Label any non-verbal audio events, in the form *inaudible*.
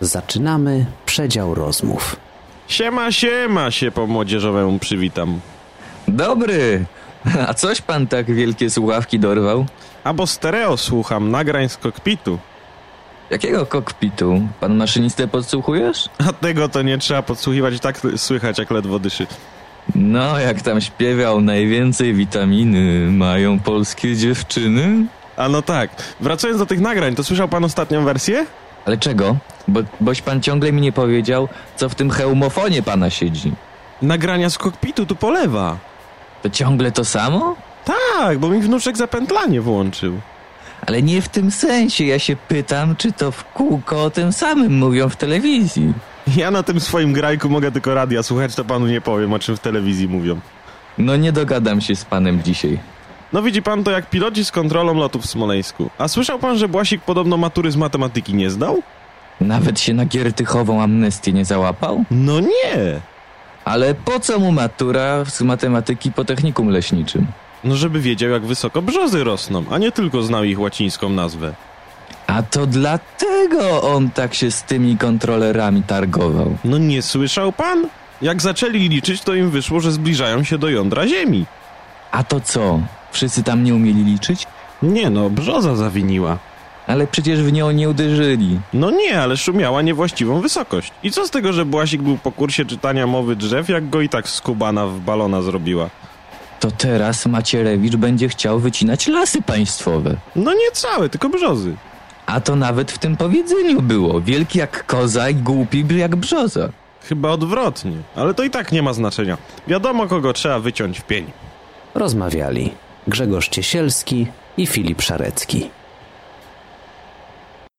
Zaczynamy przedział rozmów. Siema, siema się po młodzieżowemu przywitam. Dobry! A coś pan tak wielkie słuchawki dorwał? A bo stereo słucham nagrań z kokpitu. Jakiego kokpitu? Pan maszynistę podsłuchujesz? *laughs* A tego to nie trzeba podsłuchiwać, i tak słychać jak ledwo dyszy. No, jak tam śpiewał, najwięcej witaminy mają polskie dziewczyny? A no tak, wracając do tych nagrań, to słyszał pan ostatnią wersję? Ale czego? Bo, boś pan ciągle mi nie powiedział, co w tym hełmofonie pana siedzi. Nagrania z kokpitu tu polewa. To ciągle to samo? Tak, bo mi wnuczek zapętlanie włączył. Ale nie w tym sensie. Ja się pytam, czy to w kółko o tym samym mówią w telewizji. Ja na tym swoim grajku mogę tylko radia słuchać, to panu nie powiem, o czym w telewizji mówią. No nie dogadam się z panem dzisiaj. No widzi pan to jak piloci z kontrolą lotu w Smoleńsku. A słyszał pan, że Błasik podobno matury z matematyki nie zdał? Nawet się na giertychową amnestię nie załapał? No nie! Ale po co mu matura z matematyki po technikum leśniczym? No żeby wiedział jak wysoko brzozy rosną, a nie tylko znał ich łacińską nazwę. A to dlatego on tak się z tymi kontrolerami targował. No nie słyszał pan? Jak zaczęli liczyć, to im wyszło, że zbliżają się do jądra Ziemi. A to co? Wszyscy tam nie umieli liczyć? Nie no, brzoza zawiniła. Ale przecież w nią nie uderzyli. No nie, ale szumiała niewłaściwą wysokość. I co z tego, że Błasik był po kursie czytania mowy drzew, jak go i tak skubana w balona zrobiła? To teraz Macierewicz będzie chciał wycinać lasy państwowe. No nie całe, tylko brzozy. A to nawet w tym powiedzeniu było. Wielki jak koza i głupi jak brzoza. Chyba odwrotnie, ale to i tak nie ma znaczenia. Wiadomo, kogo trzeba wyciąć w pień. Rozmawiali Grzegorz Ciesielski i Filip Szarecki.